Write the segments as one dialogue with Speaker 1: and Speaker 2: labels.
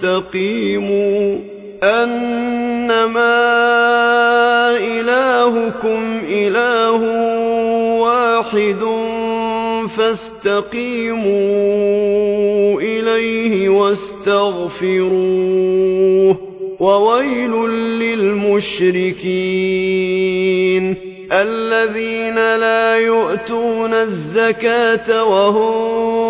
Speaker 1: فاستقيموا أنما إلهكم إله واحد فاستقيموا إليه واستغفروه وويل للمشركين الذين لا يؤتون الزكاة وهم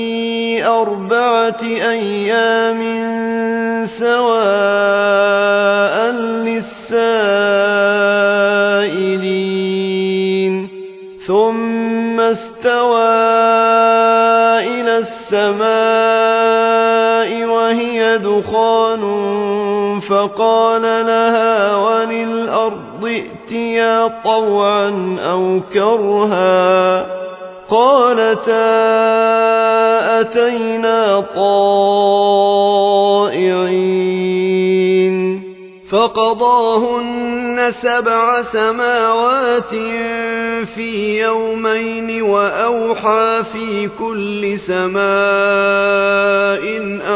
Speaker 1: أربعة أيام سواء للسائلين. ثم استوى إلى السماء وهي دخان فقال لها وللأرض ائتيا طوعا أو كرها. قالتا أتينا طائعين فقضاهن سبع سماوات في يومين وأوحى في كل سماء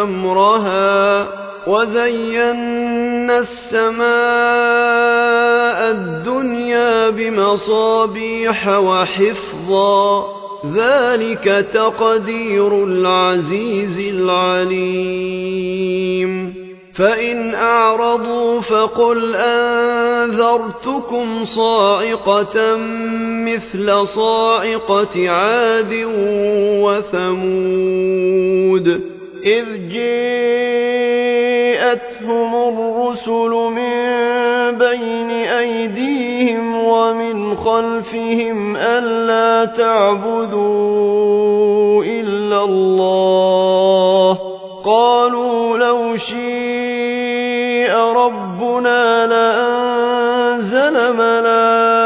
Speaker 1: أمرها وزينا السماء الدنيا بمصابيح وحفظا ذلك تقدير العزيز العليم. فإن أعرضوا فقل أنذرتكم صاعقة مثل صاعقة عاد وثمود. إذ جاءتهم الرسل من بين أيديهم ومن خلفهم ألا تعبدوا إلا الله قالوا لو شيء ربنا لأنزل ملائكة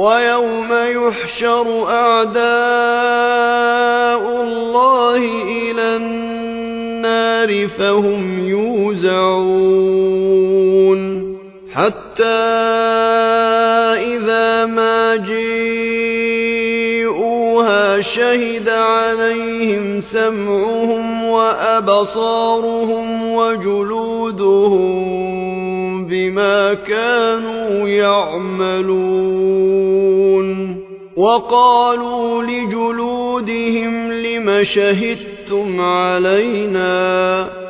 Speaker 1: ويوم يحشر أعداء الله إلى النار فهم يوزعون حتى إذا ما جيءوها شهد عليهم سمعهم وأبصارهم وجلودهم بما كانوا يعملون. وقالوا لجلودهم لم شهدتم علينا؟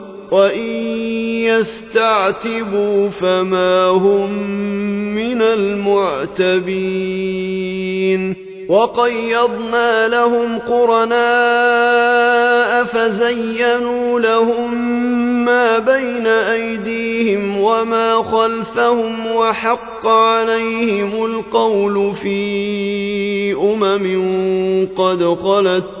Speaker 1: وإن يستعتبوا فما هم من المعتبين. وقيضنا لهم قرناء فزينوا لهم ما بين أيديهم وما خلفهم وحق عليهم القول في أمم قد خلت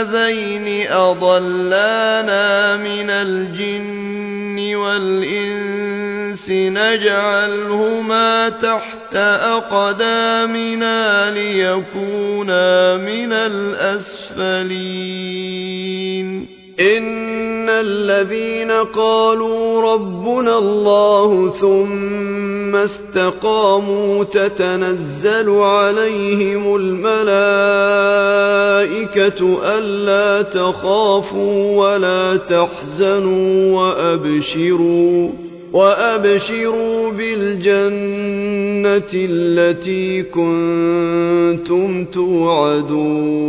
Speaker 1: الذين أضلانا من الجن والإنس نجعلهما تحت أقدامنا ليكونا من الأسفلين. إن الذين قالوا ربنا الله ثم استقاموا تتنزل عليهم الملائكة ألا تخافوا ولا تحزنوا وأبشروا وأبشروا بالجنة التي كنتم توعدون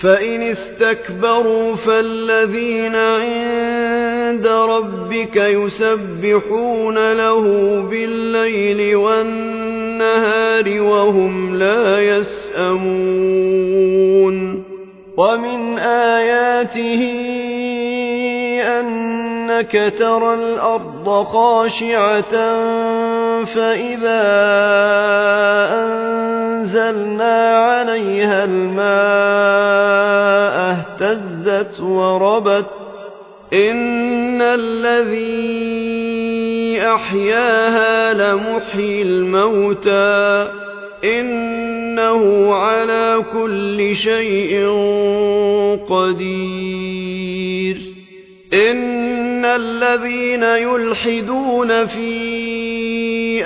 Speaker 1: فإن استكبروا فالذين عند ربك يسبحون له بالليل والنهار وهم لا يسأمون ومن آياته أنك ترى الأرض خاشعة فإذا أنزلنا عليها الماء اهتزت وربت إن الذي أحياها لمحيي الموتى إنه على كل شيء قدير إن الذين يلحدون في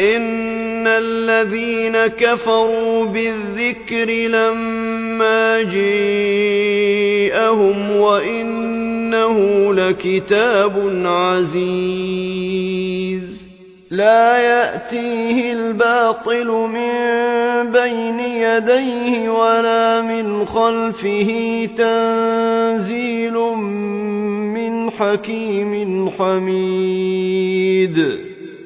Speaker 1: إن الذين كفروا بالذكر لما جاءهم وإنه لكتاب عزيز لا يأتيه الباطل من بين يديه ولا من خلفه تنزيل من حكيم حميد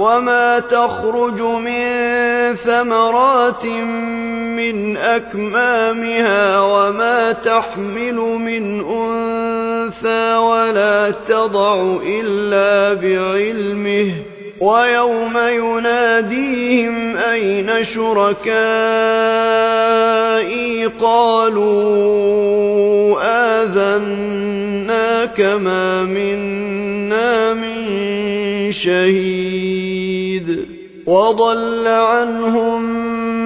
Speaker 1: وما تخرج من ثمرات من أكمامها وما تحمل من أنثى ولا تضع إلا بعلمه ويوم يناديهم أين شركائي قالوا آذناك ما منا من شهيد وضل عنهم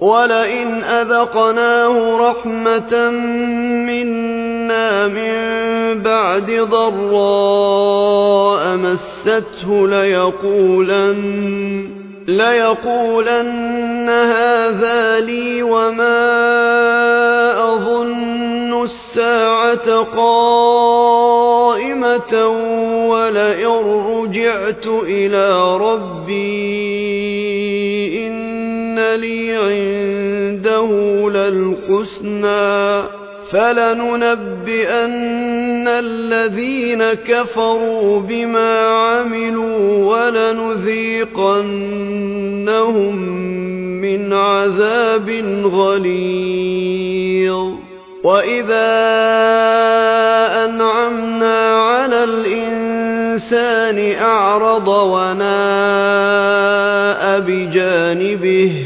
Speaker 1: ولئن أذقناه رحمة منا من بعد ضراء مسته ليقولن ليقولن هذا لي وما أظن الساعة قائمة ولئن رجعت إلى ربي لي عنده للحسنى فلننبئن الذين كفروا بما عملوا ولنذيقنهم من عذاب غليظ. وإذا أنعمنا على الإنسان أعرض وناء بجانبه